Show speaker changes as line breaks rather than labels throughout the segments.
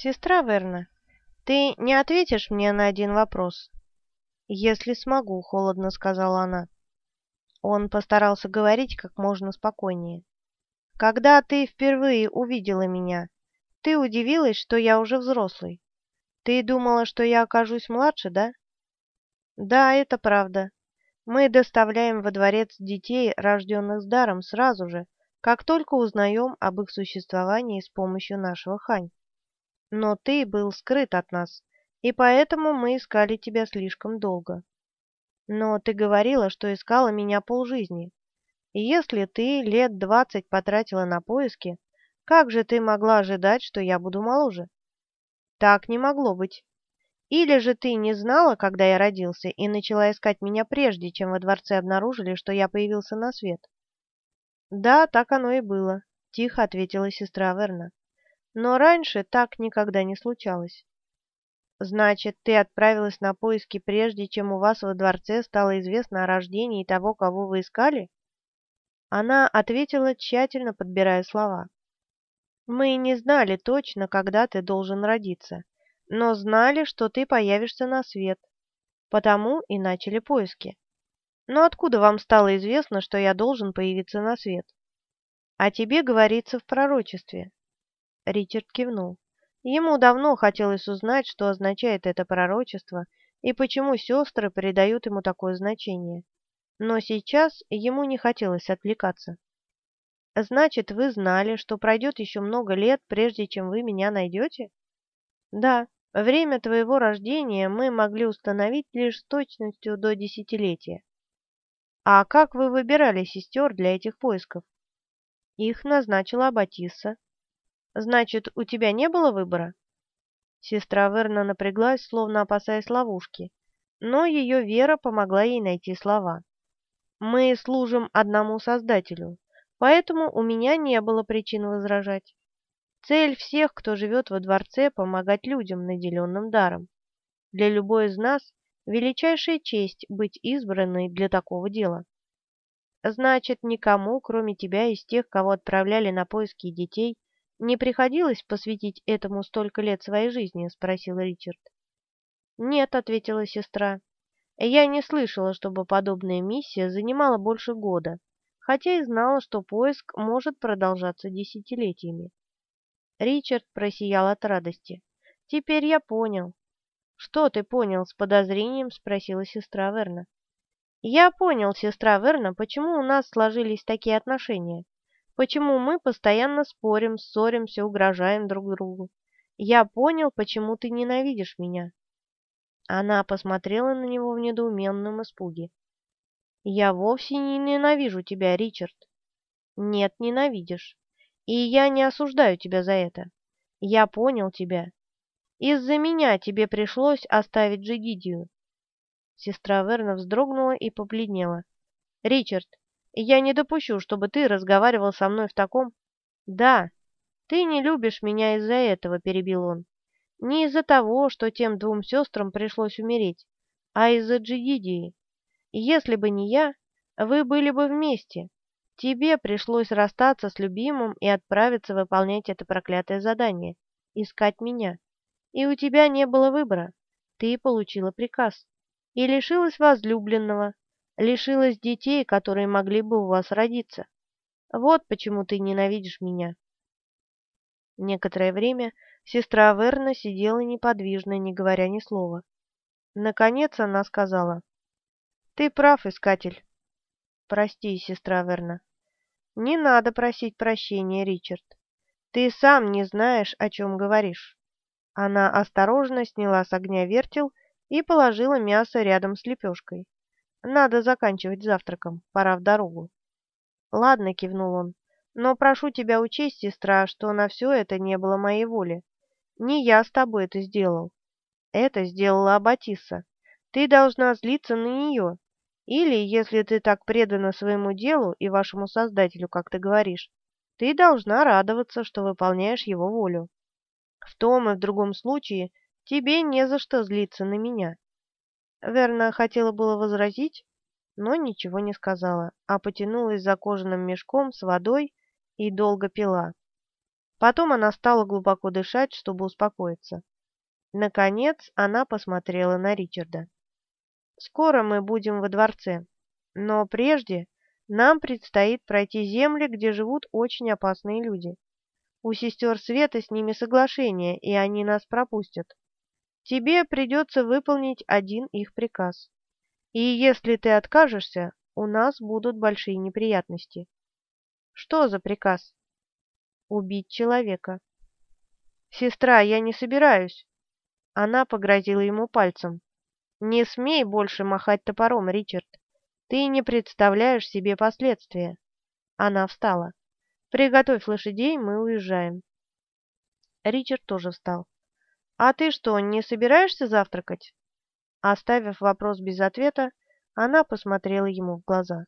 «Сестра Верна, ты не ответишь мне на один вопрос?» «Если смогу», — холодно сказала она. Он постарался говорить как можно спокойнее. «Когда ты впервые увидела меня, ты удивилась, что я уже взрослый. Ты думала, что я окажусь младше, да?» «Да, это правда. Мы доставляем во дворец детей, рожденных с даром, сразу же, как только узнаем об их существовании с помощью нашего хань. Но ты был скрыт от нас, и поэтому мы искали тебя слишком долго. Но ты говорила, что искала меня полжизни. Если ты лет двадцать потратила на поиски, как же ты могла ожидать, что я буду моложе? Так не могло быть. Или же ты не знала, когда я родился, и начала искать меня прежде, чем во дворце обнаружили, что я появился на свет? Да, так оно и было, тихо ответила сестра Верна. Но раньше так никогда не случалось. Значит, ты отправилась на поиски прежде, чем у вас во дворце стало известно о рождении того, кого вы искали? Она ответила, тщательно подбирая слова. Мы не знали точно, когда ты должен родиться, но знали, что ты появишься на свет. Потому и начали поиски. Но откуда вам стало известно, что я должен появиться на свет? О тебе говорится в пророчестве. Ричард кивнул. Ему давно хотелось узнать, что означает это пророчество и почему сестры придают ему такое значение. Но сейчас ему не хотелось отвлекаться. «Значит, вы знали, что пройдет еще много лет, прежде чем вы меня найдете?» «Да, время твоего рождения мы могли установить лишь с точностью до десятилетия». «А как вы выбирали сестер для этих поисков?» «Их назначила Аббатисса». Значит, у тебя не было выбора? Сестра Верна напряглась, словно опасаясь ловушки, но ее вера помогла ей найти слова. Мы служим одному Создателю, поэтому у меня не было причин возражать. Цель всех, кто живет во дворце, помогать людям, наделенным даром. Для любой из нас величайшая честь быть избранной для такого дела. Значит, никому, кроме тебя, из тех, кого отправляли на поиски детей, «Не приходилось посвятить этому столько лет своей жизни?» – спросил Ричард. «Нет», – ответила сестра. «Я не слышала, чтобы подобная миссия занимала больше года, хотя и знала, что поиск может продолжаться десятилетиями». Ричард просиял от радости. «Теперь я понял». «Что ты понял?» – с подозрением спросила сестра Верна. «Я понял, сестра Верна, почему у нас сложились такие отношения. Почему мы постоянно спорим, ссоримся, угрожаем друг другу? Я понял, почему ты ненавидишь меня. Она посмотрела на него в недоуменном испуге. Я вовсе не ненавижу тебя, Ричард. Нет, ненавидишь. И я не осуждаю тебя за это. Я понял тебя. Из-за меня тебе пришлось оставить Джигидию. Сестра Верна вздрогнула и побледнела. «Ричард, я не допущу, чтобы ты разговаривал со мной в таком... Да, ты не любишь меня из-за этого, перебил он. Не из-за того, что тем двум сестрам пришлось умереть, а из-за Джигидии. Если бы не я, вы были бы вместе. Тебе пришлось расстаться с любимым и отправиться выполнять это проклятое задание — искать меня. И у тебя не было выбора. Ты получила приказ и лишилась возлюбленного, лишилась детей, которые могли бы у вас родиться. Вот почему ты ненавидишь меня. Некоторое время сестра Верна сидела неподвижно, не говоря ни слова. Наконец она сказала, «Ты прав, искатель». «Прости, сестра Верна». «Не надо просить прощения, Ричард. Ты сам не знаешь, о чем говоришь». Она осторожно сняла с огня вертел и положила мясо рядом с лепешкой. Надо заканчивать завтраком, пора в дорогу. Ладно, кивнул он, но прошу тебя учесть, сестра, что на все это не было моей воли. Не я с тобой это сделал. Это сделала Аббатисса. Ты должна злиться на нее. Или, если ты так предана своему делу и вашему Создателю, как ты говоришь, ты должна радоваться, что выполняешь его волю. В том и в другом случае тебе не за что злиться на меня. Верна хотела было возразить, но ничего не сказала, а потянулась за кожаным мешком с водой и долго пила. Потом она стала глубоко дышать, чтобы успокоиться. Наконец она посмотрела на Ричарда. «Скоро мы будем во дворце, но прежде нам предстоит пройти земли, где живут очень опасные люди. У сестер Света с ними соглашение, и они нас пропустят. Тебе придется выполнить один их приказ. И если ты откажешься, у нас будут большие неприятности. Что за приказ? Убить человека. Сестра, я не собираюсь. Она погрозила ему пальцем. Не смей больше махать топором, Ричард. Ты не представляешь себе последствия. Она встала. Приготовь лошадей, мы уезжаем. Ричард тоже встал. А ты что, не собираешься завтракать? Оставив вопрос без ответа, она посмотрела ему в глаза.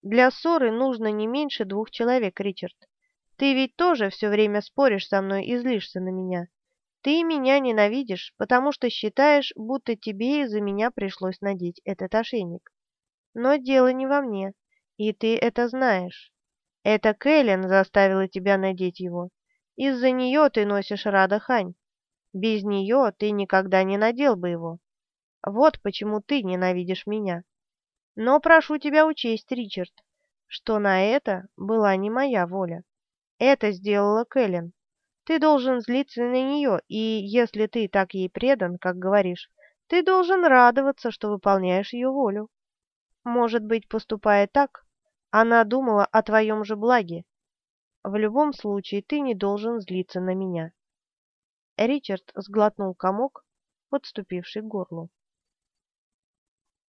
«Для ссоры нужно не меньше двух человек, Ричард. Ты ведь тоже все время споришь со мной и злишься на меня. Ты меня ненавидишь, потому что считаешь, будто тебе из-за меня пришлось надеть этот ошейник. Но дело не во мне, и ты это знаешь. Это Кэлен заставила тебя надеть его. Из-за нее ты носишь Рада Хань. Без нее ты никогда не надел бы его. Вот почему ты ненавидишь меня. Но прошу тебя учесть, Ричард, что на это была не моя воля. Это сделала Кэлен. Ты должен злиться на нее, и если ты так ей предан, как говоришь, ты должен радоваться, что выполняешь ее волю. Может быть, поступая так, она думала о твоем же благе. В любом случае, ты не должен злиться на меня. Ричард сглотнул комок, подступивший к горлу.